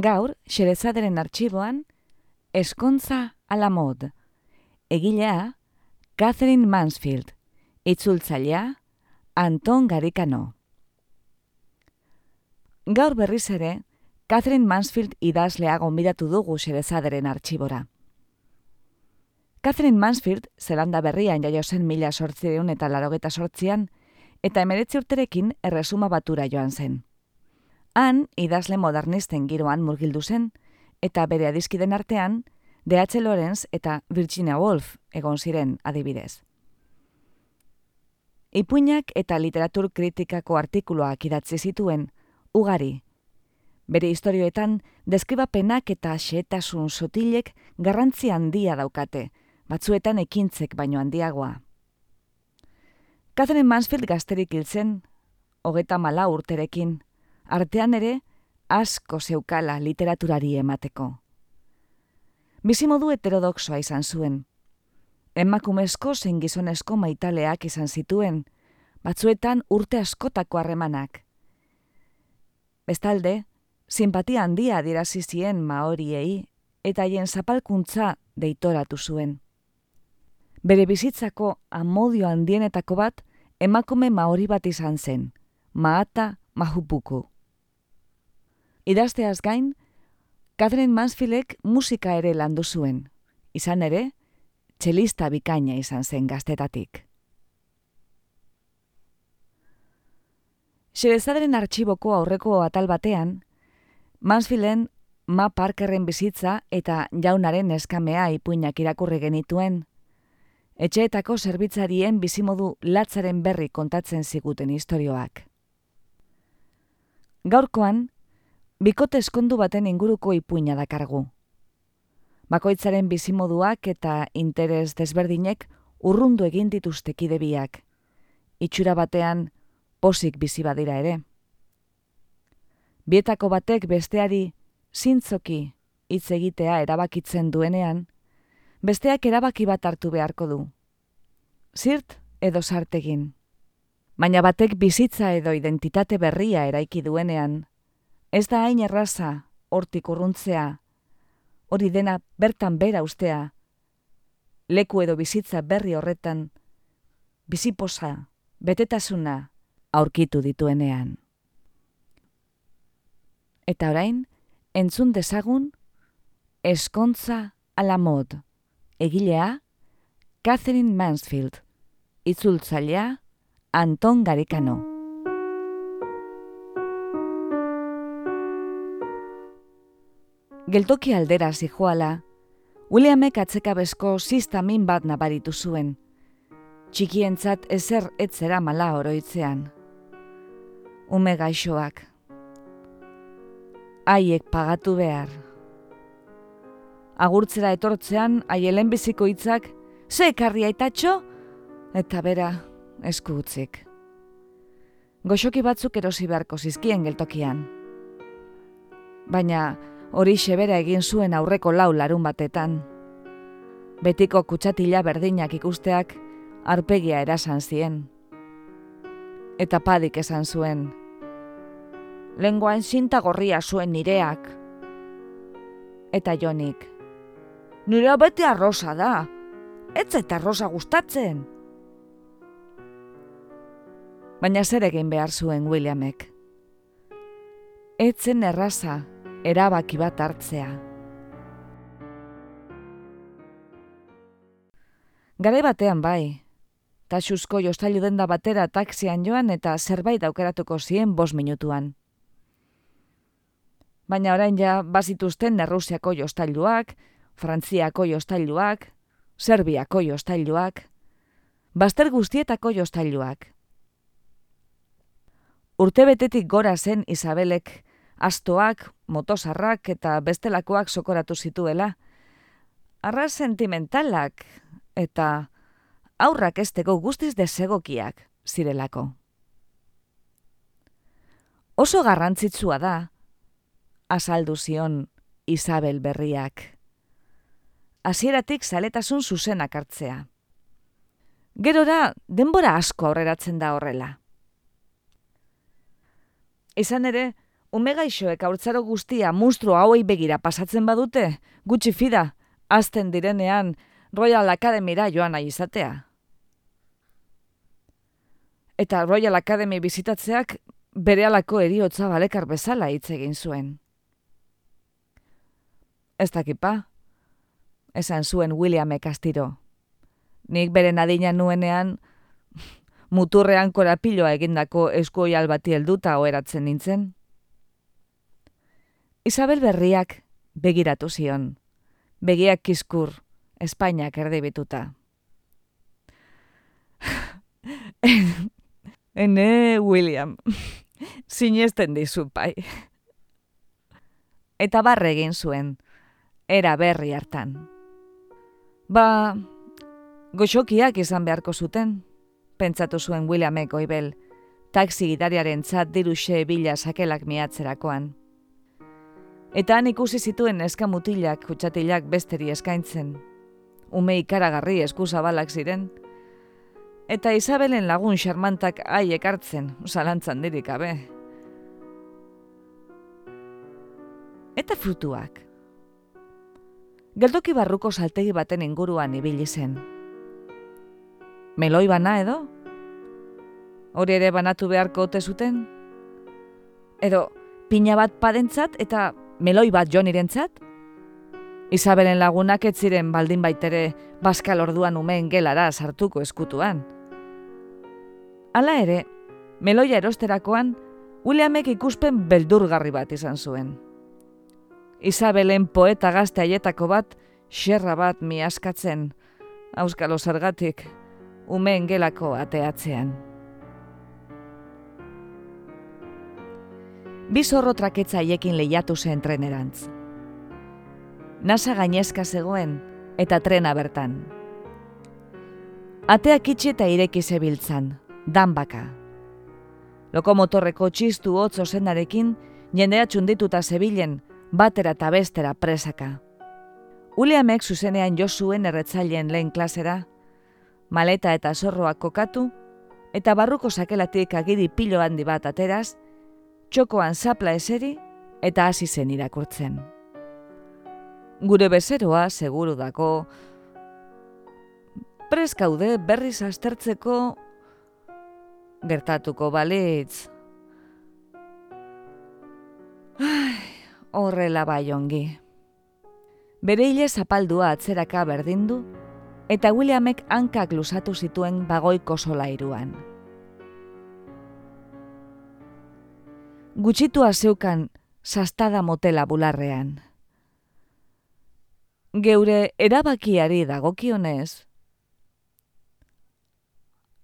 Gaur, xerezaderen arxiboan, Eskontza ala mod. Egilea, Catherine Mansfield. Itzultzailea, Anton Garikano. Gaur berriz ere, Catherine Mansfield idazlea gonbidatu dugu xerezaderen arxibora. Catherine Mansfield, zelanda berrian jaio zen mila sortzireun eta larogeta sortzian, eta emeretzi urterekin erresuma batura joan zen. Han, idazle modernisten giroan murgildu zen, eta bere adizkiden artean, D.H. Lawrence eta Virginia Woolf egon ziren adibidez. Ipuinak eta literatur kritikako artikuluak idatzi zituen, ugari. Bere historioetan, deskribapenak eta xetasun sotilek garrantzi handia daukate, batzuetan ekintzek baino handiagoa. Catherine Mansfield gazterik hiltzen, hogeta mala urterekin, artean ere, asko zeukala literaturari emateko bizimodu heterodoxoa izan zuen. Emakumezko zein gizonezko maitaleak izan zituen, batzuetan urte askotako harremanak. Bestalde, simpatia handia adirazi zien maoriei eta haien zapalkuntza deitoratu zuen. Bere bizitzako amodio handienetako bat emakume maori bat izan zen, maata mahupuku. Idazteaz gain, Catherine Mansfieldek musika ere landu zuen. Izan ere, txelista bikaina izan zen gaztetatik. Xerezaderen artxiboko aurreko atal batean, Mansfielden Ma Parkerren bizitza eta jaunaren eskamea ipuinak irakurri genituen, etxeetako zerbitzarien bizimodu latzaren berri kontatzen ziguten istorioak. Gaurkoan, bikote eskondu baten inguruko ipuina dakargu. Bakoitzaren bizimoduak eta interes desberdinek urrundu egin dituzte kidebiak. Itxura batean posik bizi badira ere. Bietako batek besteari zintzoki hitz egitea erabakitzen duenean, besteak erabaki bat hartu beharko du. Zirt edo sartegin. Baina batek bizitza edo identitate berria eraiki duenean, Ez da hain erraza, hortik urruntzea, hori dena bertan bera ustea, leku edo bizitza berri horretan, biziposa, betetasuna, aurkitu dituenean. Eta orain, entzun dezagun, eskontza ala mod, egilea, Catherine Mansfield, itzultzailea, Anton Garikano. Geltoki aldera zijoala, Williamek atzekabezko sistamin bat nabaritu zuen. Txikientzat ezer etzera mala oroitzean. Ume gaixoak. Haiek pagatu behar. Agurtzera etortzean, aielen biziko hitzak, ze ekarri aitatxo? Eta bera, esku utzik. Goxoki batzuk erosi beharko zizkien geltokian. Baina, hori xebera egin zuen aurreko lau larun batetan. Betiko kutsatila berdinak ikusteak arpegia erasan zien. Eta padik esan zuen. Lenguain zinta gorria zuen nireak. Eta jonik. Nire bete arrosa da. Ez eta arrosa gustatzen. Baina zer egin behar zuen Williamek. Etzen erraza, erabaki bat hartzea. Gare batean bai, taxuzko jostailu denda batera taxian joan eta zerbait aukeratuko zien bos minutuan. baina orain ja bazituzten Errusiako jostailuak, Frantziako jostailuak, Serbiako jostailuak, baster guztietako jostailuak. Urtebetetik gora zen Isabelek astoak, motosarrak eta bestelakoak sokoratu zituela. Arra sentimentalak eta aurrak esteko guztiz desegokiak zirelako. Oso garrantzitsua da, azaldu zion Isabel berriak. Hasieratik zaletasun zuzenak hartzea. Gerora, denbora asko aurreratzen da horrela. Izan ere, ume gaixoek aurtzaro guztia monstru hauei begira pasatzen badute, gutxi fida, azten direnean Royal Academyra joan nahi izatea. Eta Royal Academy bizitatzeak bere alako eriotza balekar bezala hitz egin zuen. Ez dakipa, esan zuen William Ekastiro. Nik beren adina nuenean, muturrean korapiloa egindako eskuoial bati helduta oheratzen nintzen. Isabel berriak begiratu zion, begiak kiskur, Espainiak erdibituta. Ene, William, sinesten dizu, pai. Eta barre egin zuen, era berri hartan. Ba, goxokiak izan beharko zuten, pentsatu zuen Williamek oibel, taksi gitariaren txat diruxe bila sakelak miatzerakoan. Eta han ikusi zituen eskamutilak kutsatilak besteri eskaintzen. Ume ikaragarri eskuzabalak ziren, eta Isabelen lagun xarmantak haiek hartzen, zalantzan dirik abe. Eta frutuak. Geldoki barruko saltegi baten inguruan ibili zen. Meloi bana edo? Hori ere banatu beharko ote zuten? Edo, pina bat padentzat eta meloi bat jonirentzat? Isabelen lagunak ez ziren baldin baitere baskal orduan umeen gelara sartuko eskutuan. Hala ere, meloia erosterakoan, Williamek ikuspen beldurgarri bat izan zuen. Isabelen poeta gazte aietako bat, xerra bat mi askatzen, auskalo zergatik, umeen gelako ateatzean. Bizorro traketza haiekin lehiatu zen trenerantz. Nasa gainezka zegoen eta trena bertan. Ateak itxi eta ireki zebiltzan, dan baka. Lokomotorreko txistu hotz osenarekin, jendea txundituta zebilen, batera eta bestera presaka. Uliamek zuzenean jo zuen erretzaileen lehen klasera, maleta eta zorroak kokatu, eta barruko sakelatik agiri pilo handi bat ateraz, txokoan zapla eseri eta hasi zen irakurtzen. Gure bezeroa, seguru dako, preskaude berriz astertzeko gertatuko balitz. Ai, horrela bai ongi. Bere hile zapaldua atzeraka berdindu, eta Williamek hankak lusatu zituen bagoiko solairuan. Gutxitua zeukan sastada motela bularrean. Geure erabakiari dagokionez,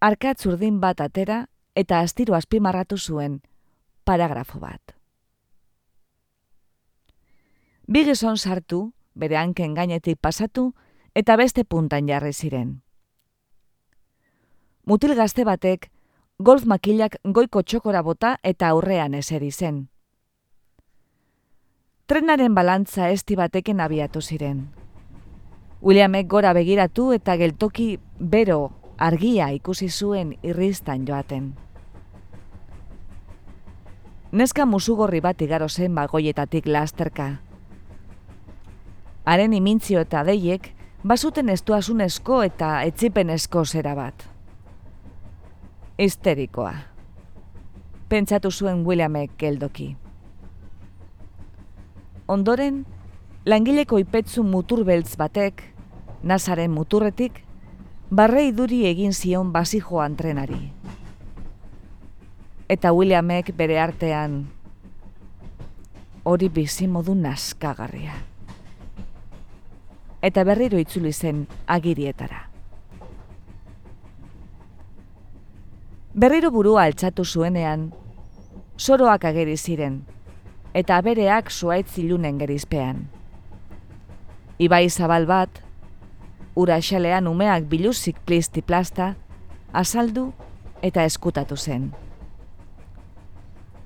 arkatz urdin bat atera eta astiro azpimarratu zuen paragrafo bat. Bigizon sartu, bere hanken gainetik pasatu, eta beste puntan jarri ziren. Mutil gazte batek, golf makilak goiko txokora bota eta aurrean eseri zen. Trenaren balantza esti batekin abiatu ziren. Williamek gora begiratu eta geltoki bero argia ikusi zuen irristan joaten. Neska musugorri bat igaro zen bagoietatik lasterka. Haren imintzio eta deiek, basuten estuasunezko eta etzipenezko zera bat. Histerikoa. Pentsatu zuen Williamek geldoki. Ondoren, langileko ipetzu mutur beltz batek, nazaren muturretik, barrei duri egin zion basi joan trenari. Eta Williamek bere artean, hori bizi modu naskagarria. Eta berriro itzuli zen agirietara. Berriro burua altxatu zuenean, soroak ageri ziren, eta bereak zuaitz ilunen gerizpean. Ibai zabal bat, ura umeak biluzik plisti plasta, azaldu eta eskutatu zen.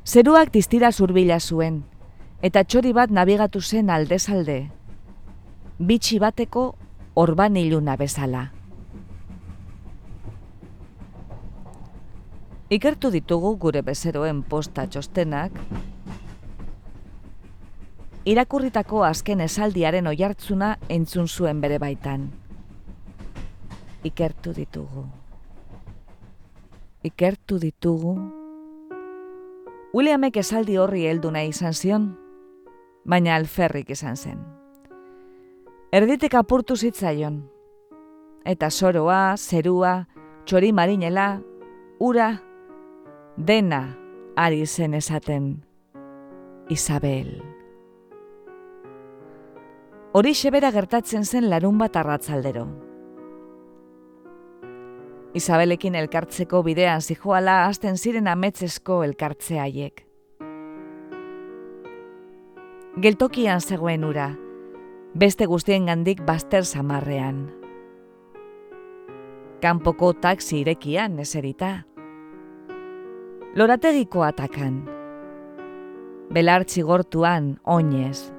Zeruak distira zurbila zuen, eta txori bat nabigatu zen aldezalde, bitxi bateko orban iluna bezala. Ikertu ditugu gure bezeroen posta txostenak, irakurritako azken esaldiaren oihartzuna entzun zuen bere baitan. Ikertu ditugu. Ikertu ditugu. Williamek esaldi horri heldu nahi izan zion, baina alferrik izan zen. Erditik apurtu zitzaion, eta soroa, zerua, txori marinela, ura, dena ari zen esaten Isabel. Hori xebera gertatzen zen larun bat arratzaldero. Isabelekin elkartzeko bidean zijoala hasten ziren ametzesko elkartze haiek. Geltokian zegoen ura, beste guztien gandik baster samarrean. Kanpoko taksi irekian eserita. Lorategiko atakan. Belartzi gortuan oinez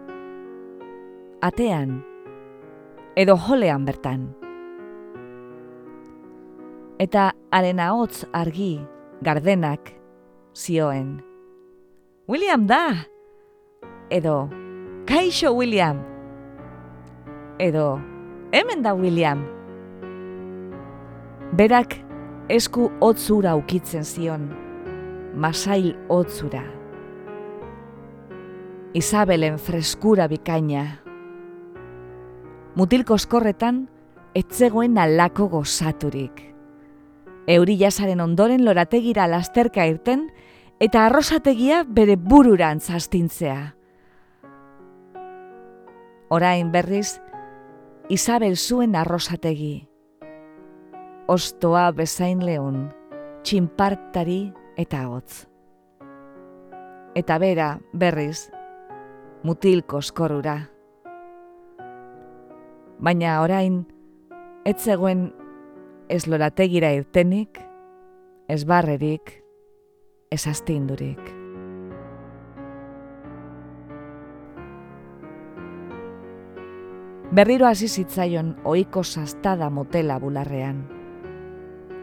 atean, edo jolean bertan. Eta haren hotz argi, gardenak, zioen. William da! Edo, kaixo William! Edo, hemen da William! Berak esku hotzura ukitzen zion, masail hotzura. Isabelen freskura bikaina, mutil koskorretan etzegoen alako gozaturik. Euri jasaren ondoren lorategira lasterka irten eta arrosategia bere bururan zastintzea. Orain berriz, Isabel zuen arrosategi. Ostoa bezain lehun, txinpartari eta hotz. Eta bera, berriz, mutil koskorura baina orain ez zegoen ez lorategira irtenik, ez barrerik, ez astindurik. Berriro hasi zitzaion ohiko sastada motela bularrean.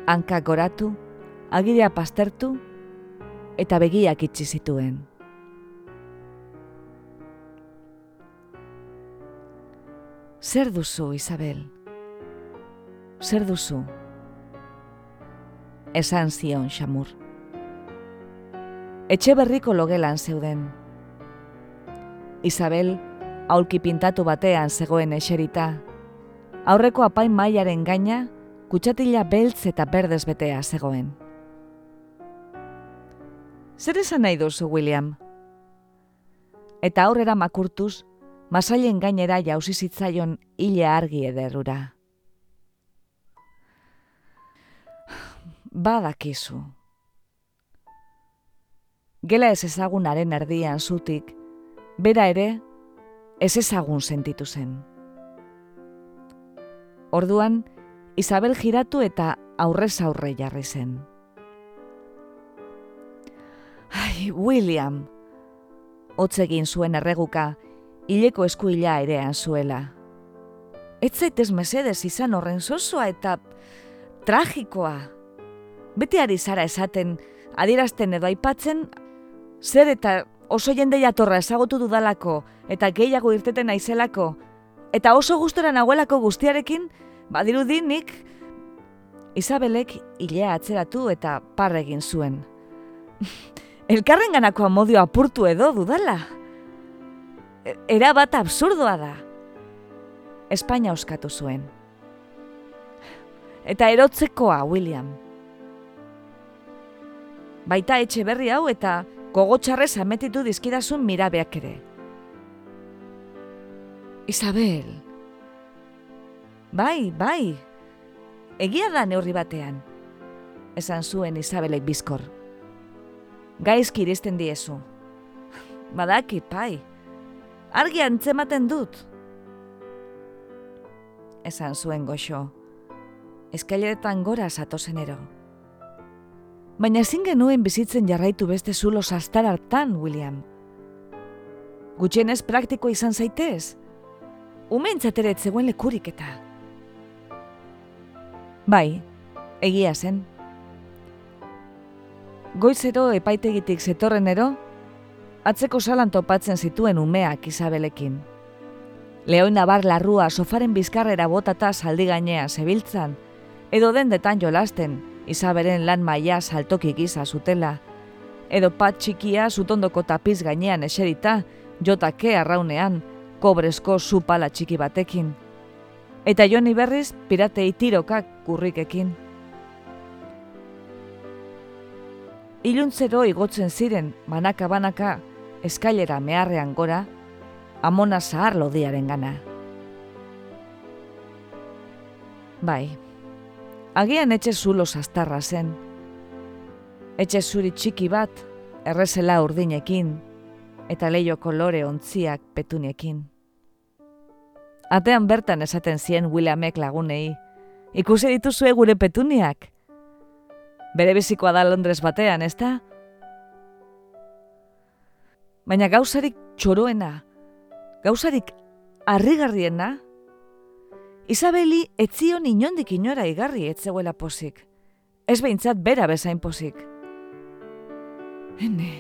Hanka goratu, agiria pastertu eta begiak itxi zituen. Zer duzu, Isabel? Zer duzu? Esan zion xamur. Etxe berriko logelan zeuden. Isabel, aulki pintatu batean zegoen eserita. Aurreko apain mailaren gaina, kutsatila beltz eta berdez betea zegoen. Zer esan nahi duzu, William? Eta aurrera makurtuz, masailen gainera jauzi zitzaion hile argi ederrura. Badakizu. Gela ez ezagunaren erdian zutik, bera ere ez ezagun sentitu zen. Orduan, Isabel giratu eta aurrez aurre jarri zen. Ai, William! Otzegin zuen erreguka, hileko eskuila erean zuela. Ez zaitez mesedez izan horren zozoa eta tragikoa. Bete ari zara esaten, adierazten edo aipatzen, zer eta oso jende jatorra ezagutu dudalako eta gehiago irteten aizelako, eta oso gustora nahuelako guztiarekin, badirudi nik, Isabelek hilea atzeratu eta parregin zuen. Elkarren ganako amodio apurtu edo dudala era bat absurdoa da. Espainia oskatu zuen. Eta erotzekoa, William. Baita etxe berri hau eta kogotxarrez ametitu dizkidazun mirabeak ere. Isabel. Bai, bai. Egia da neurri batean. Esan zuen Isabelek bizkor. Gaizki iristen diezu. Badaki, pai. Argi antzematen dut. Esan zuen goxo. Eskaileretan gora zatozenero. Baina ezin genuen bizitzen jarraitu beste zulo sastar hartan, William. Gutxienez praktiko izan zaitez. Umentzat ere zegoen lekurik eta. Bai, egia zen. Goizero epaitegitik zetorrenero, atzeko salan topatzen zituen umeak Isabelekin. Leoi nabar larrua sofaren bizkarrera botata saldi gainean zebiltzan, edo dendetan jolasten, Isabelen lan maia saltoki giza zutela, edo pat txikia zutondoko tapiz gainean eserita, jotake arraunean, kobrezko supala txiki batekin. Eta joni berriz piratei tirokak kurrikekin. Iluntzero igotzen ziren banaka-banaka eskailera meharrean gora, amona zahar lodiaren gana. Bai, agian etxe zulo sastarra zen. Etxe zuri txiki bat, errezela urdinekin, eta leio kolore ontziak petunekin. Atean bertan esaten zien Williamek lagunei, ikusi dituzue gure petuniak? Bere bizikoa da Londres batean, ezta? Baina gauzarik txoroena, gauzarik harrigarriena, Isabeli etzion inondik inora igarri etzegoela posik. Ez behintzat bera bezain posik. Hene,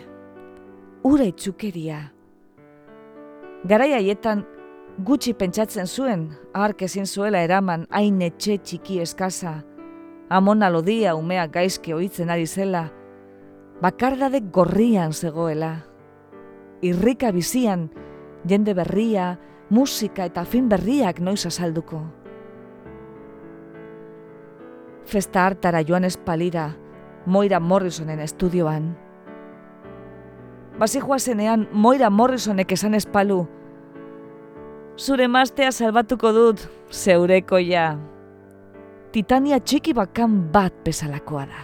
ura itzukeria. Garai haietan gutxi pentsatzen zuen, hark ezin zuela eraman hain etxe txiki eskasa, amona lodia umeak gaizke oitzen ari zela, bakardade gorrian zegoela. Irrika bizian, jende berria, musika eta fin berriak noiz azalduko festa hartara joan espalira, Moira Morrisonen estudioan. Basi zenean Moira Morrisonek esan espalu. Zure mastea salbatuko dut, zeureko ja. Titania txiki bakan bat bezalakoa da.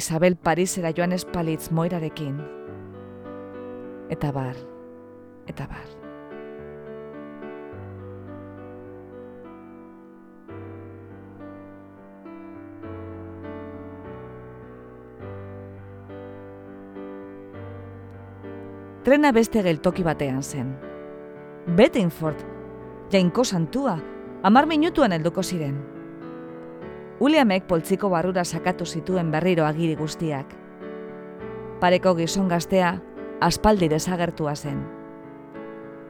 Isabel Parisera joan espalitz Moirarekin. Eta bar, eta bar. trena beste geltoki batean zen. Bettingford, jainko santua, amar minutuan helduko ziren. Williamek poltziko barrura sakatu zituen berriro agiri guztiak. Pareko gizon gaztea, aspaldi desagertua zen.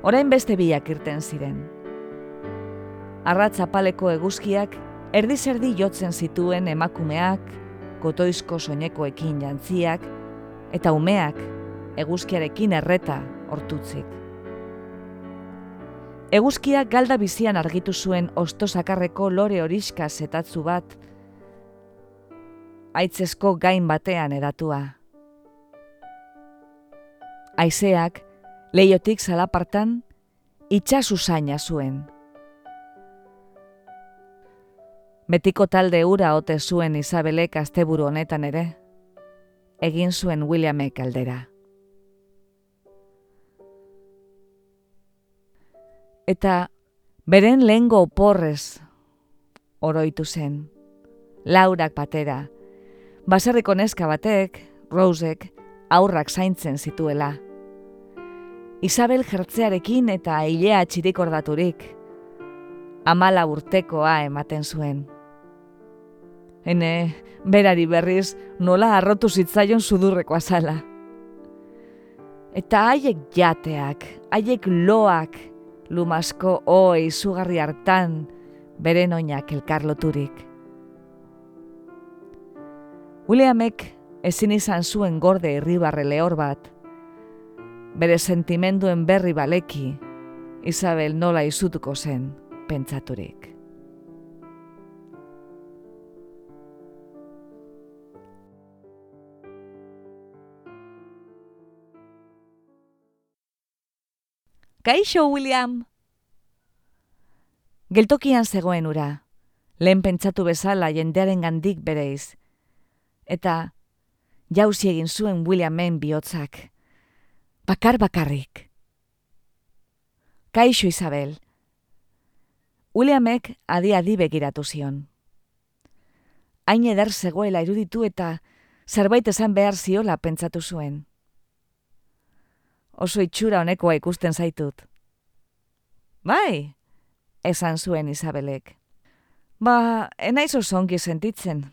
Orain beste biak irten ziren. Arratza paleko eguzkiak, erdi jotzen zituen emakumeak, kotoizko soinekoekin jantziak, eta umeak, eguzkiarekin erreta hortutzik. Eguzkia galda bizian argitu zuen ostosakarreko lore horiska zetatzu bat, aitzezko gain batean edatua. Aizeak, leiotik zalapartan, itxasu zaina zuen. Betiko talde ura ote zuen Isabelek asteburu honetan ere, egin zuen Williamek aldera. Eta beren lehengo oporrez oroitu zen. Laurak batera, baserriko neska batek, Rosek, aurrak zaintzen zituela. Isabel jertzearekin eta hilea txirik ordaturik, amala urtekoa ematen zuen. Hene, berari berriz, nola arrotu zitzaion sudurreko azala. Eta haiek jateak, haiek loak, lumasko oi izugarri hartan beren oinak elkarloturik. Williamek ezin izan zuen gorde irribarre lehor bat, bere sentimenduen berri baleki, Isabel nola izutuko zen pentsaturik. Kaixo, William! Geltokian zegoen ura, lehen pentsatu bezala jendearen gandik bereiz. Eta jauzi egin zuen Williamen bihotzak. Bakar bakarrik. Kaixo, Isabel! Williamek adi-adi begiratu zion. Hain eder zegoela iruditu eta zerbait esan behar ziola pentsatu zuen. Oso itxura honekoa ikusten zaitut. Bai, esan zuen Isabelek. Ba, enaiz oso ongi sentitzen.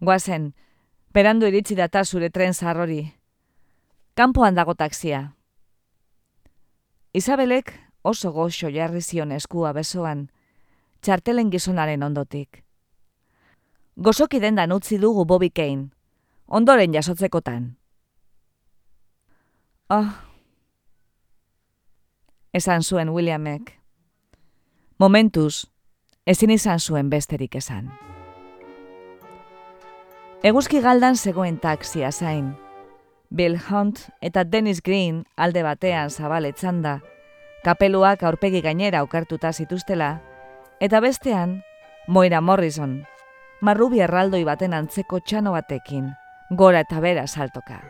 Guazen, berandu iritsi data zure tren zarrori. Kanpoan dago taksia. Isabelek oso goxo jarri zion eskua besoan, txartelen gizonaren ondotik. Gozoki dendan utzi dugu Kane, ondoren jasotzekotan. Oh, esan zuen Williamek. Momentuz, ezin izan zuen besterik esan. Eguzki galdan zegoen taksia zain. Bill Hunt eta Dennis Green alde batean zabaletzan da, kapeluak aurpegi gainera okartuta zituztela, eta bestean, Moira Morrison, marrubi erraldoi baten antzeko txano batekin, gora eta bera saltoka.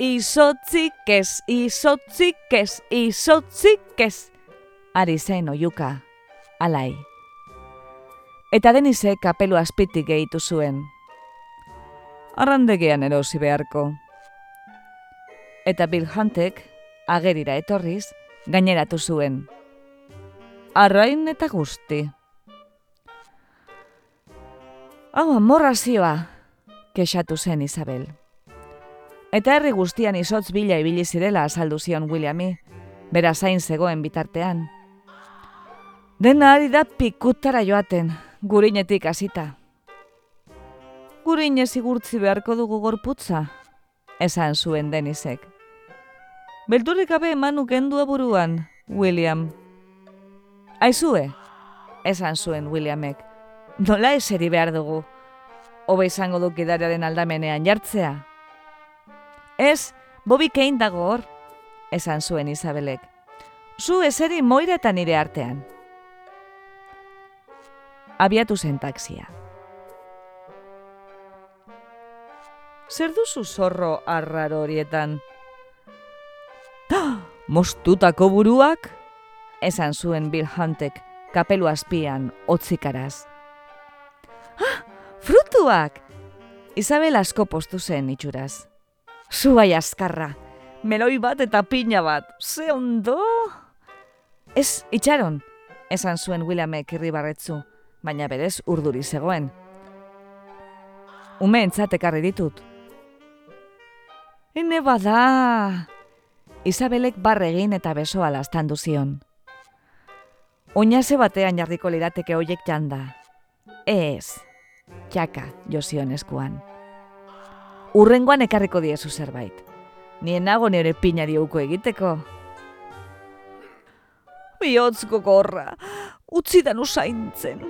Izotzik ez, izotzik ez, izotzik ez, ari zen oiuka, alai. Eta denize kapelu azpitik gehitu zuen. Arrandegean erosi beharko. Eta Bill Huntek, agerira etorriz, gaineratu zuen. Arrain eta guzti. Hau amorrazioa, kexatu zen Isabel. Eta herri guztian izotz bila ibili zirela azaldu zion Williami, bera zain zegoen bitartean. Dena ari da pikutara joaten, gurinetik hasita. Gurine zigurtzi beharko dugu gorputza, esan zuen Denisek. Belturrik gabe emanu gendua buruan, William. Aizue, esan zuen Williamek. Nola eseri behar dugu, hobe izango duk idariaren aldamenean jartzea. Ez, Bobby Kane dago hor, esan zuen Isabelek. Zu eseri moira eta nire artean abiatu zen taksia. Zer duzu zorro arraro horietan? Mostutako buruak? Esan zuen Bill Huntek kapelu azpian otzikaraz. Ah, frutuak! Isabel asko postu zen itxuraz. Zuai askarra, meloi bat eta pina bat, ze ondo? Ez, itxaron, esan zuen Williamek irribarretzu baina berez urduri zegoen. Ume entzatekarri ditut. Hine bada! Isabelek barregin eta besoa lastan zion. Oinase batean jarriko lirateke hoiek janda. Ez, txaka jozion eskuan. Urrengoan ekarriko diezu zerbait. Nien nago nire pinari uko egiteko. Biotz gogorra, utzi dan usaintzen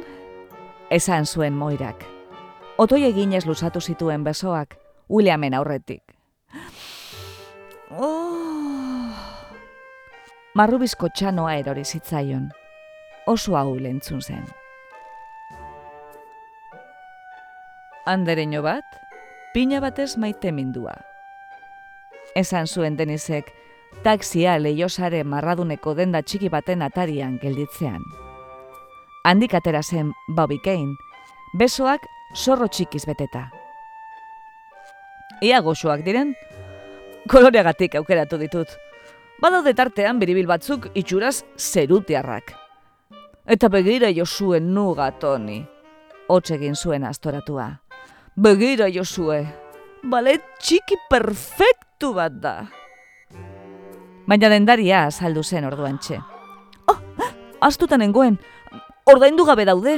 esan zuen moirak. Otoi eginez lusatu zituen besoak, Williamen aurretik. Oh. Marrubizko txanoa erori zitzaion, oso hau lentzun zen. Andereño bat, pina batez maite mindua. Esan zuen denizek, taksia leiosare marraduneko denda txiki baten atarian gelditzean handik atera zen Kane, besoak zorro txikiz beteta. Ia goxoak diren, koloreagatik aukeratu ditut. Badaude tartean biribil batzuk itxuraz zerutiarrak. Eta begira josue nuga, Toni. egin zuen astoratua. Begira josue, balet txiki perfektu bat da. Baina dendaria azaldu zen orduan txe. Oh, astutan engoen, ordaindu gabe daude,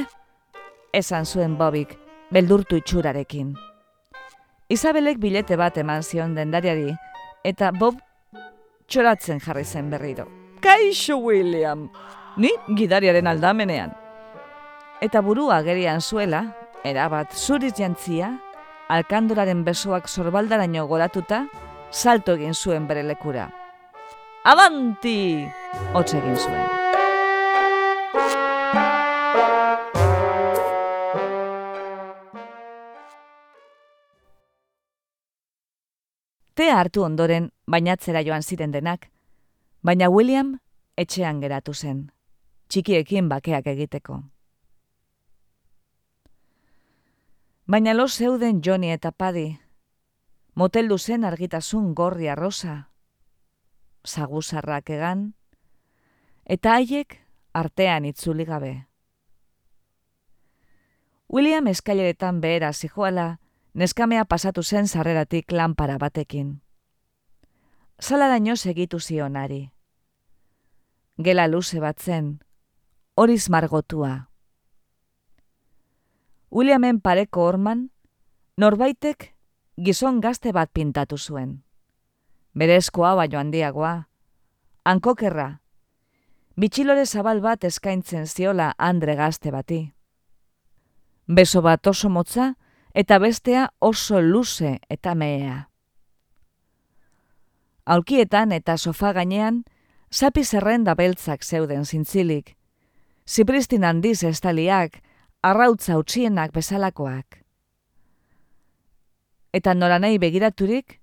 esan zuen Bobik, beldurtu itxurarekin. Isabelek bilete bat eman zion dendariari, eta Bob txoratzen jarri zen berriro. Kaixo, William! Ni gidariaren aldamenean. Eta burua gerian zuela, erabat zuriz jantzia, alkanduraren besoak zorbaldaraino goratuta, salto egin zuen bere lekura. avanti! Hotz egin zuen. Te hartu ondoren bainatzera joan ziren denak, baina William etxean geratu zen, txikiekin bakeak egiteko. Baina lo zeuden Johnny eta Paddy, moteldu zen argitasun gorri arrosa, zaguzarrak egan, eta haiek artean itzuli gabe. William eskaileretan behera zijoala, neskamea pasatu zen sarreratik lanpara batekin. Zala daño segitu zionari. Gela luze bat zen, horiz margotua. Williamen pareko orman, norbaitek gizon gazte bat pintatu zuen. Berezkoa baino handiagoa, hankokerra, bitxilore zabal bat eskaintzen ziola andre gazte bati. Beso bat oso motza, eta bestea oso luze eta mehea. Aulkietan eta sofa gainean, sapi zerrenda beltzak zeuden zintzilik, zipristin handiz estaliak, arrautza utxienak bezalakoak. Eta noranei begiraturik,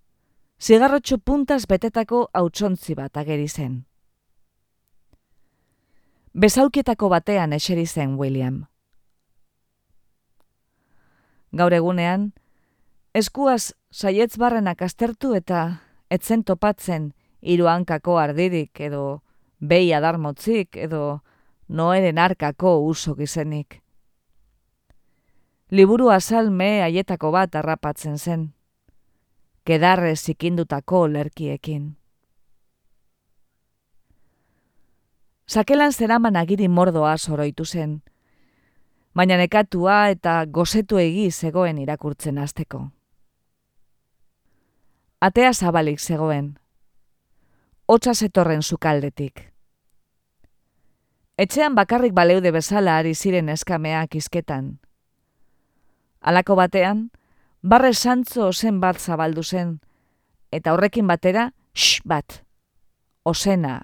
zigarrotxo puntaz betetako hautsontzi bat ageri zen. Bezaulkietako batean eseri zen William gaur egunean, eskuaz saietz barrenak aztertu eta etzen topatzen hiru hankako ardirik edo behi adarmotzik edo noeren arkako uso gizenik. Liburu azal me haietako bat harrapatzen zen, kedarre zikindutako lerkiekin. Sakelan zeraman agiri mordoa soroitu zen, baina nekatua eta gozetu egi zegoen irakurtzen hasteko. Atea zabalik zegoen, hotza zetorren sukaldetik. Etxean bakarrik baleude bezala ari ziren eskameak izketan. Halako batean, barre santzo ozen bat zabaldu zen, eta horrekin batera, shh bat, osena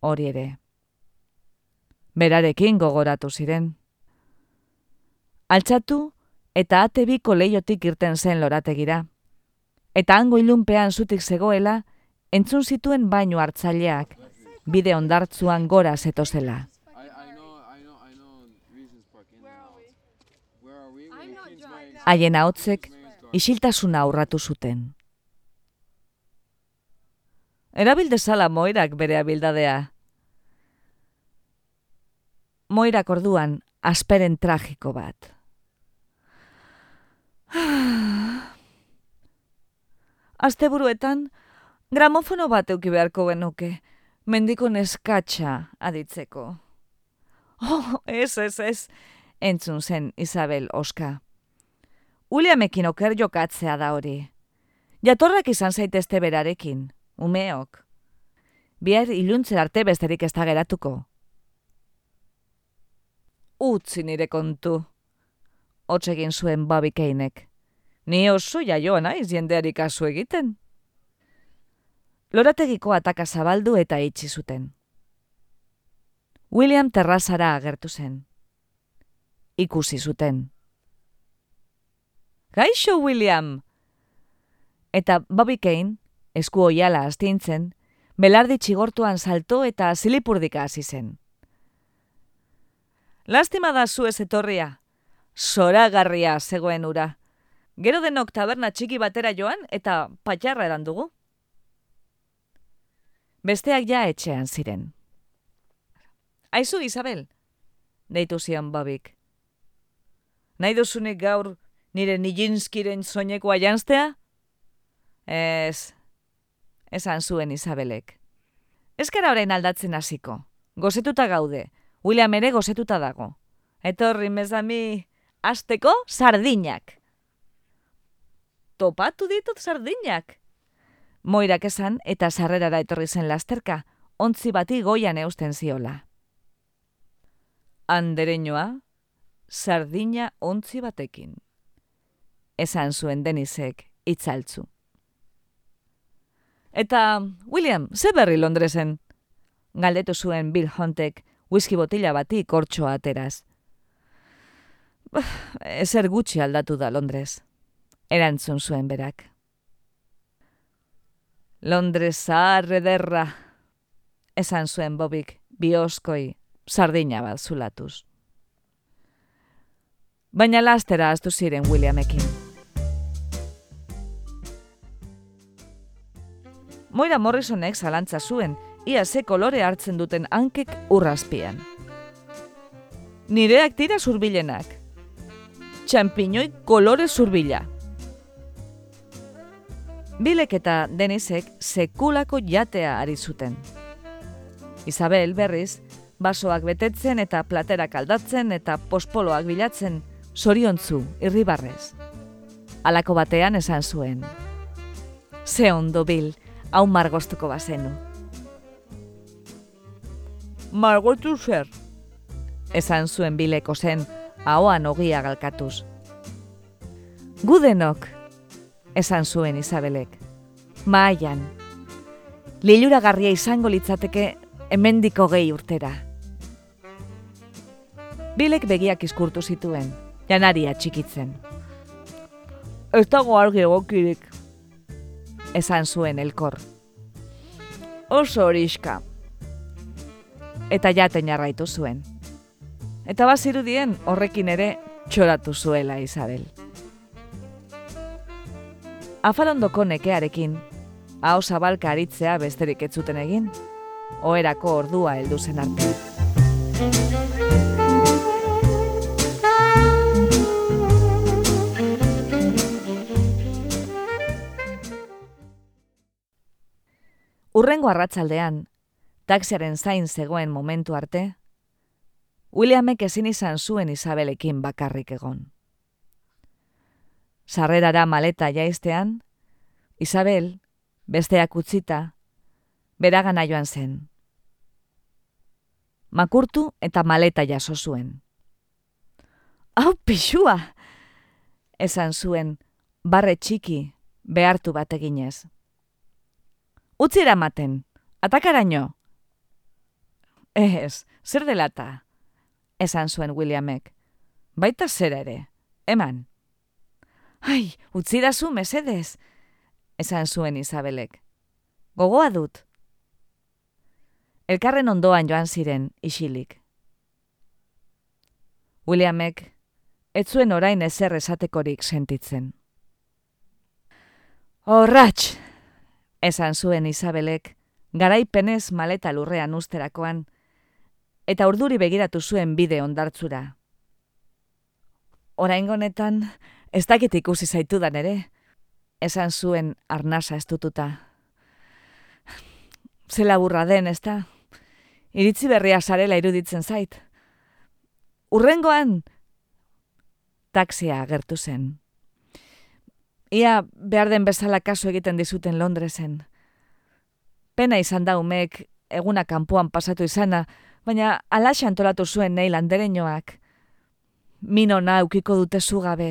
hori ere. Berarekin gogoratu ziren altxatu eta ate biko leiotik irten zen lorategira. Eta hango ilunpean zutik zegoela, entzun zituen baino hartzaileak, bide ondartzuan gora zetozela. Haien ahotzek isiltasuna aurratu zuten. Erabildezala moirak bere abildadea. Moirak orduan asperen tragiko bat. Asteburuetan, gramofono bat euki beharko genuke, mendiko neskatxa aditzeko. Oh, ez, ez, ez, entzun zen Isabel Oska. Uliamekin oker jokatzea da hori. Jatorrak izan zaitezte berarekin, umeok. Biar iluntzer arte besterik ez da geratuko. Utzi nire kontu hotsegin zuen babikeinek. Ni oso jaioa naiz jendeari kasu egiten. Lorategiko ataka zabaldu eta itxi zuten. William terrazara agertu zen. Ikusi zuten. Gaixo, William! Eta Bobby Kane, esku oiala astintzen, belardi txigortuan salto eta zilipurdika hasi zen. Lastima da zu ez etorria, soragarria zegoen ura. Gero denok taberna txiki batera joan eta patxarra eran dugu. Besteak ja etxean ziren. Aizu, Isabel, deitu zion Bobik. Nahi duzunik gaur nire nijinskiren soineko aianztea? Ez, esan zuen Isabelek. Ezkara orain aldatzen hasiko. Gozetuta gaude. William ere gozetuta dago. Etorri mezami asteko sardinak. Topatu ditut sardinak. Moirak esan eta sarrerara etorri zen lasterka, ontzi bati goian eusten ziola. Andereñoa, sardina ontzi batekin. Esan zuen denizek itzaltzu. Eta, William, ze berri Londresen? Galdetu zuen Bill Huntek whisky botila bati kortxoa ateraz. Ezer gutxi aldatu da Londres. Erantzun zuen berak. Londres zaharre derra. Esan zuen bobik, bioskoi, sardina bat zulatuz. Baina lastera aztu ziren Williamekin. Moira Morrisonek zalantza zuen, ia ze kolore hartzen duten hankek urrazpian. Nireak tira zurbilenak. Txampiñoi kolore zurbila. Bilek eta Denisek sekulako jatea ari zuten. Isabel berriz, basoak betetzen eta platerak aldatzen eta pospoloak bilatzen, soriontzu, irribarrez. Alako batean esan zuen. Ze ondo, Bil, hau margostuko bazenu. Margotu zer? Esan zuen bileko zen, ahoan ogia galkatuz. Gudenok, esan zuen Isabelek. Maian, lilura garria izango litzateke hemendiko gehi urtera. Bilek begiak izkurtu zituen, janaria txikitzen. Ez dago argi egokirik, esan zuen elkor. Oso horiska. Eta jaten jarraitu zuen. Eta bazirudien horrekin ere txoratu zuela Isabel. Afalondoko nekearekin, hau zabalka aritzea besterik ez zuten egin, oerako ordua heldu zen arte. Urrengo arratsaldean, taxiaren zain zegoen momentu arte, Williamek ezin izan zuen Isabelekin bakarrik egon. Sarrerara maleta jaiztean, Isabel, besteak utzita, beragana joan zen. Makurtu eta maleta jaso zuen. Hau pixua! Esan zuen, barre txiki, behartu bat eginez. Utzi eramaten, atakaraino. Ez, zer delata? Esan zuen Williamek. Baita zer ere, eman. Ai, utzi da zu, mesedez. Esan zuen Isabelek. Gogoa dut. Elkarren ondoan joan ziren, isilik. Williamek, ez zuen orain ezer esatekorik sentitzen. Horratx, esan zuen Isabelek, garaipenez maleta lurrean usterakoan, eta urduri begiratu zuen bide ondartzura. Oraingonetan, ez dakit ikusi zaitudan ere, esan zuen arnasa estututa. Zela burra den, ez da? Iritzi berria sarela iruditzen zait. Urrengoan, taksia agertu zen. Ia behar den bezala kaso egiten dizuten Londresen. Pena izan da umek eguna kanpoan pasatu izana, baina alaxe antolatu zuen nahi landereñoak. Mino na eukiko dute zugabe.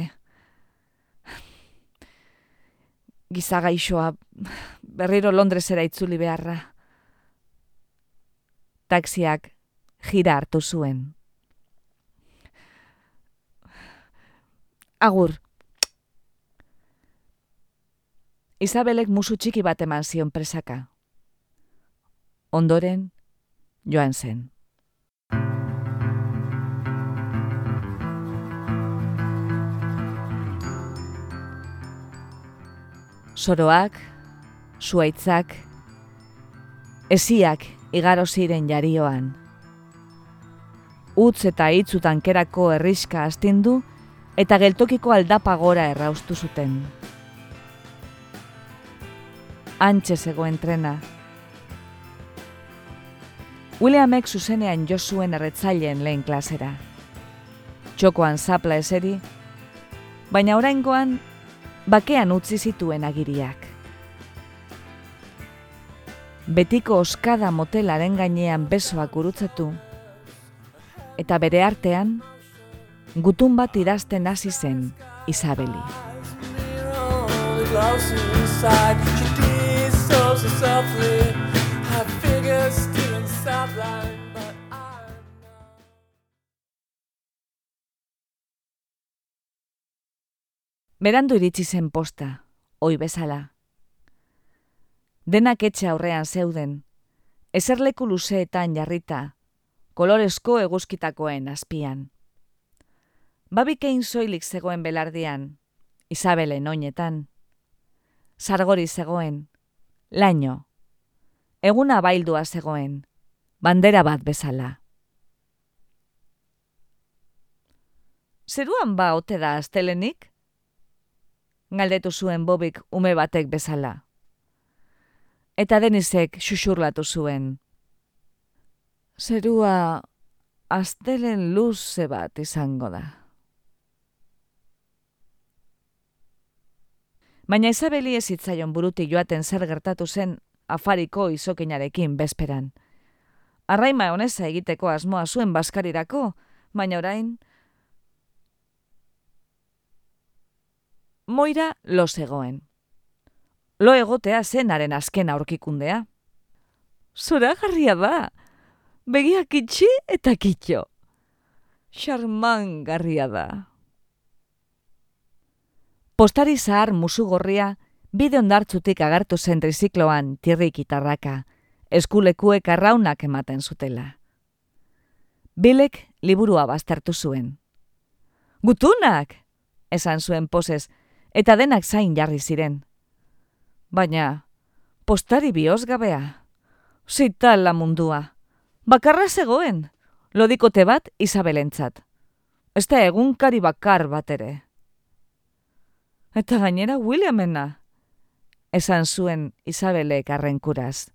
Gizagaixoa berriro Londresera itzuli beharra. Taxiak jira hartu zuen. Agur, Isabelek musu txiki bat eman zion presaka. Ondoren, joan zen. Soroak, zuaitzak, esiak igaro ziren jarioan. Utz eta hitzutan kerako herriska astindu eta geltokiko aldapa gora erraustu zuten antxe zegoen trena. Williamek zuzenean jo zuen erretzaileen lehen klasera. Txokoan zapla eseri, baina oraingoan bakean utzi zituen agiriak. Betiko oskada motelaren gainean besoak gurutzatu, eta bere artean, gutun bat idazten hasi zen Isabeli. Berandu iritsi zen posta, oi bezala. Denak etxe aurrean zeuden, eserleku luzeetan jarrita, kolorezko eguzkitakoen azpian. Babikein soilik zegoen belardian, Isabelen oinetan. Sargori zegoen, laino. Eguna baildua zegoen, bandera bat bezala. Zeruan ba ote da astelenik? Galdetu zuen bobik ume batek bezala. Eta denizek xuxurlatu zuen. Zerua astelen luze bat izango da. Baina Isabeli ez zitzaion burutik joaten zer gertatu zen afariko izokinarekin bezperan. Arraima honeza egiteko asmoa zuen baskarirako, baina orain... Moira lo zegoen. Lo egotea zenaren azken aurkikundea. Zora garria da, begiak itxi eta kitxo. Charman garria da. Postari zahar musu gorria, bide ondartzutik agartu zen trizikloan tirrik itarraka, eskulekuek arraunak ematen zutela. Bilek liburua baztertu zuen. Gutunak! esan zuen posez, eta denak zain jarri ziren. Baina, postari bioz gabea. Zital la mundua. Bakarra zegoen, lodikote bat Isabelentzat. Ez da egunkari bakar bat ere. Eta gainera Williamena, esan zuen Isabelek arrenkuraz.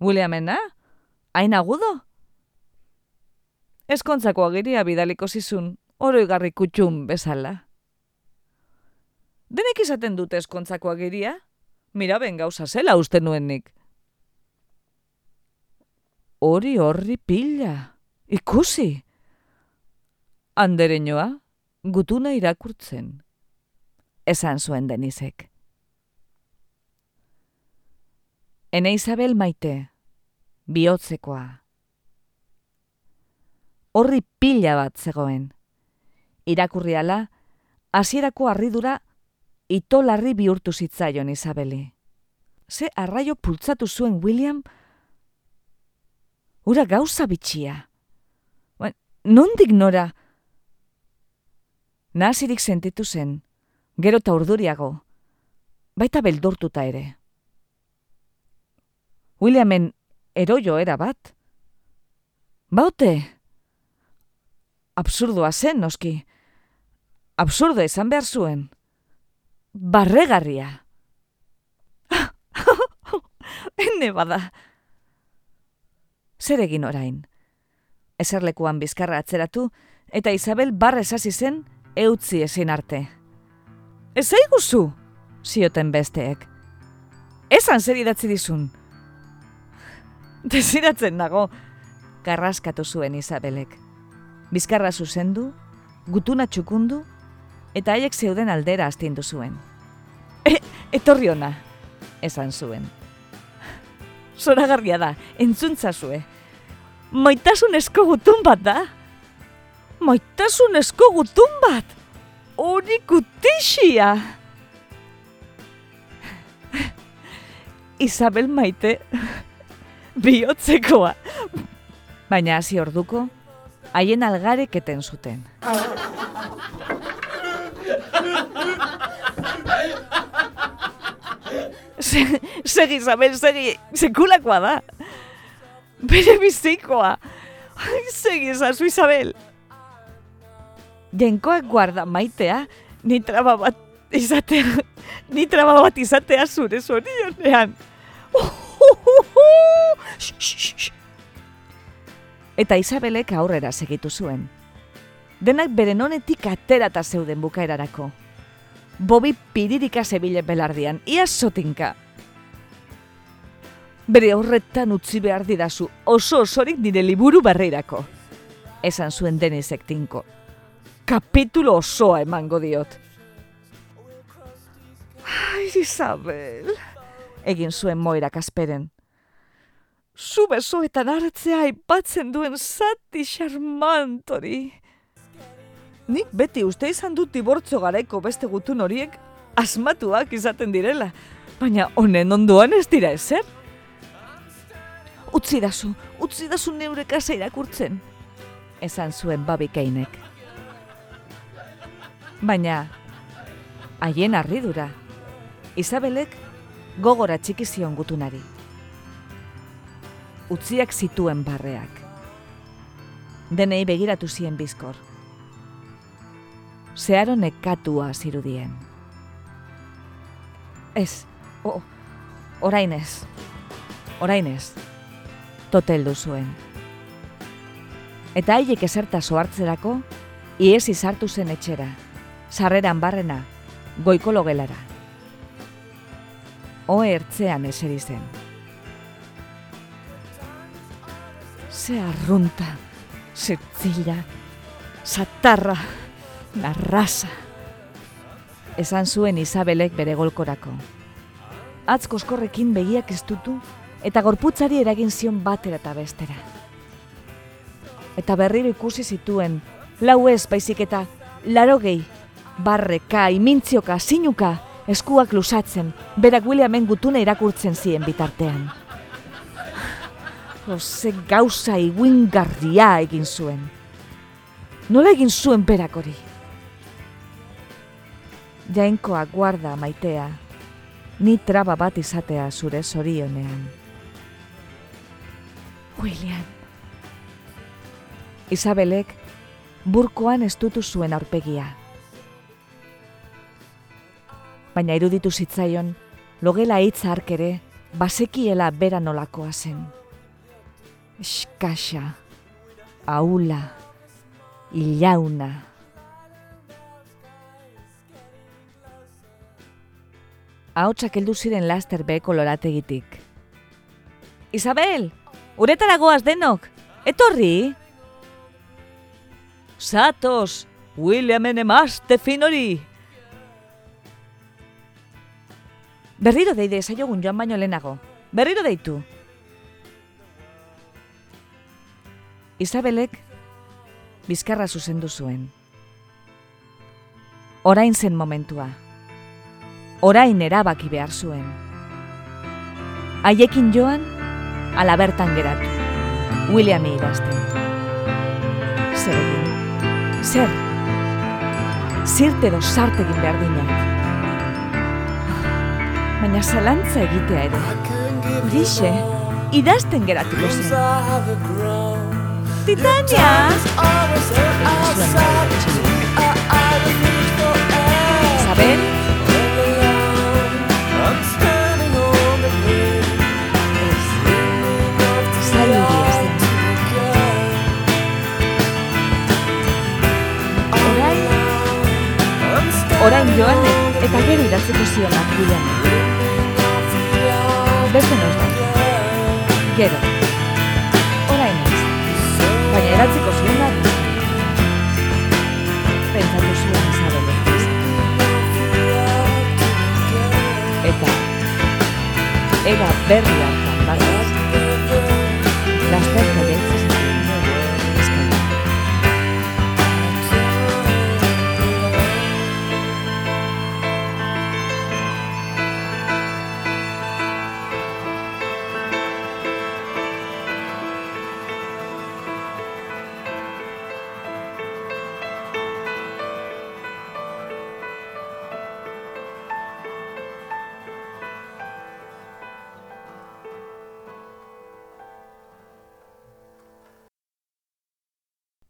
Williamena? Hain agudo? Eskontzako agiria bidaliko zizun, oroigarri kutxun bezala. Denek izaten dute eskontzako agiria? Mira ben gauza zela uste nuenik. Hori horri pila, ikusi. Andereñoa, gutuna irakurtzen esan zuen denizek. Ene Isabel maite, bihotzekoa. Horri pila bat zegoen. Irakurriala, hasierako harridura itolarri bihurtu zitzaion Isabeli. Ze arraio pultzatu zuen William, ura gauza bitxia. Ba, nondik nora? Nazirik sentitu zen, gero eta urduriago, baita beldurtuta ere. Williamen eroio era bat. Baute, absurdoa zen, noski. Absurdo esan behar zuen. Barregarria. Hene bada. Zer egin orain? Eserlekuan bizkarra atzeratu, eta Isabel barrez hasi zen eutzi ezin arte. Ez aiguzu, zioten besteek. Esan zer idatzi dizun. Desiratzen dago, karraskatu zuen Isabelek. Bizkarra zuzendu, gutuna txukundu, eta haiek zeuden aldera astindu zuen. E, etorri ona, esan zuen. Zoragarria da, entzuntza zue. Maitasun esko gutun bat da. Maitasun esko gutun bat hori gutixia! Isabel maite, bihotzekoa. Baina hasi orduko, haien algareketen zuten. Segi, Isabel, segi, sekulakoa da. Bere bizikoa. Segi, esazu, Isabel jenkoak guarda maitea, ni traba bat izatea, ni traba bat izatea zure zorionean. Eta Isabelek aurrera segitu zuen. Denak beren honetik aterata zeuden bukaerarako. Bobi piririka zebile belardian, ia sotinka. Bere horretan utzi behar didazu, oso osorik nire liburu barreirako. Esan zuen denizek tinko kapitulo osoa emango diot. Ai, Isabel, egin zuen moira kasperen. Zu besoetan hartzea aipatzen duen zati xarmantori. Nik beti uste izan dut dibortzo garaiko beste gutun horiek asmatuak izaten direla, baina honen ondoan ez dira ezer. Utzi dazu, utzi dazu neure kasa irakurtzen, esan zuen babikeinek. Baina, haien harridura, Isabelek gogora txiki zion gutunari. Utziak zituen barreak. Denei begiratu zien bizkor. Zeharo nekatua zirudien. Ez, o, orain ez, orain ez, toteldu zuen. Eta haiek eserta soartzerako, iesi sartu zen etxera, sarreran barrena, goikolo gelara. Oe ertzean eseri zen. Ze arrunta, zertzila, satarra, narrasa. Esan zuen Isabelek bere golkorako. Atz koskorrekin begiak estutu eta gorputzari eragin zion batera eta bestera. Eta berriro ikusi zituen, lau ez baizik eta larogei, barreka, imintzioka, sinuka, eskuak lusatzen, berak Williamen gutuna irakurtzen zien bitartean. Ose gauza iguingarria egin zuen. Nola egin zuen berak hori? Jainkoa guarda maitea, ni traba bat izatea zure zorionean. William. Isabelek burkoan estutu zuen aurpegia. Baina iruditu zitzaion, logela hitz hark ere, basekiela bera nolakoa zen. Eskasa, aula, ilauna. Ahotsak heldu ziren laster beheko lorategitik. Isabel, uretara goaz denok, etorri? Satos, Williamen emazte finori. Berriro deide zaiogun joan baino lehenago. Berriro deitu. Isabelek bizkarra zuzendu zuen. Orain zen momentua. Orain erabaki behar zuen. Haiekin joan, ala bertan geratu. Williami idazten. Zer egin? Zer? Zirte edo sart egin behar dinak. Baina zalantza egitea ere. Horixe, idazten geratuko zen. Titania! Isabel? Zaila zen. Orain, orain joan eta gero idatzeko zionak bidean. Gero. Orain ez. Baina eratzeko zionak pentsatu zuen Isabelek. Eta era berri hartan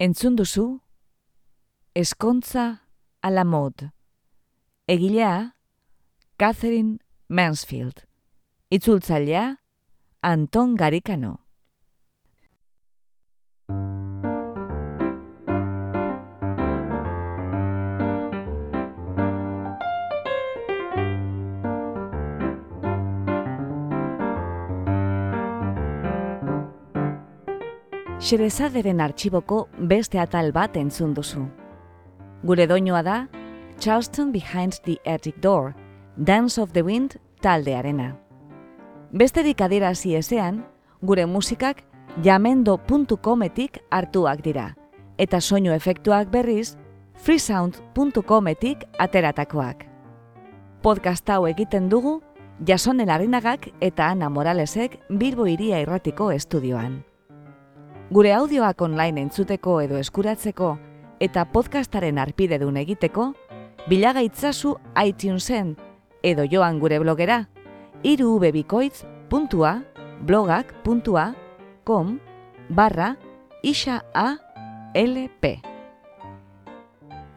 Entzun duzu, Eskontza a la mode. Egilea, Catherine Mansfield. Itzultzailea, Anton Garikano. Xerezaderen artxiboko beste atal bat entzun duzu. Gure doinoa da Charleston Behind the Attic Door, Dance of the Wind taldearena. Besterik adierazi ezean, gure musikak jamendo.cometik hartuak dira, eta soinu efektuak berriz freesound.cometik ateratakoak. Podcast hau egiten dugu Jasone Larinagak eta Ana Moralesek Bilbo Iria Irratiko estudioan. Gure audioak online entzuteko edo eskuratzeko eta podcastaren arpidedun egiteko, bilagaitzazu iTunesen edo joan gure blogera irubebikoitz.blogak.com barra isa.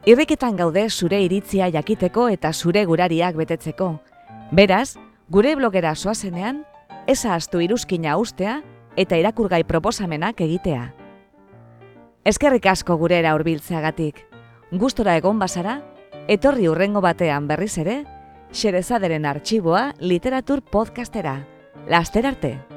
Irriketan gaude zure iritzia jakiteko eta zure gurariak betetzeko. Beraz, gure blogera soazenean, eza astu iruzkina ustea eta irakurgai proposamenak egitea. Eskerrik asko gurera hurbiltzeagatik. Gustora egon bazara, etorri urrengo batean berriz ere, Xerezaderen artxiboa literatur podcastera. Laster arte!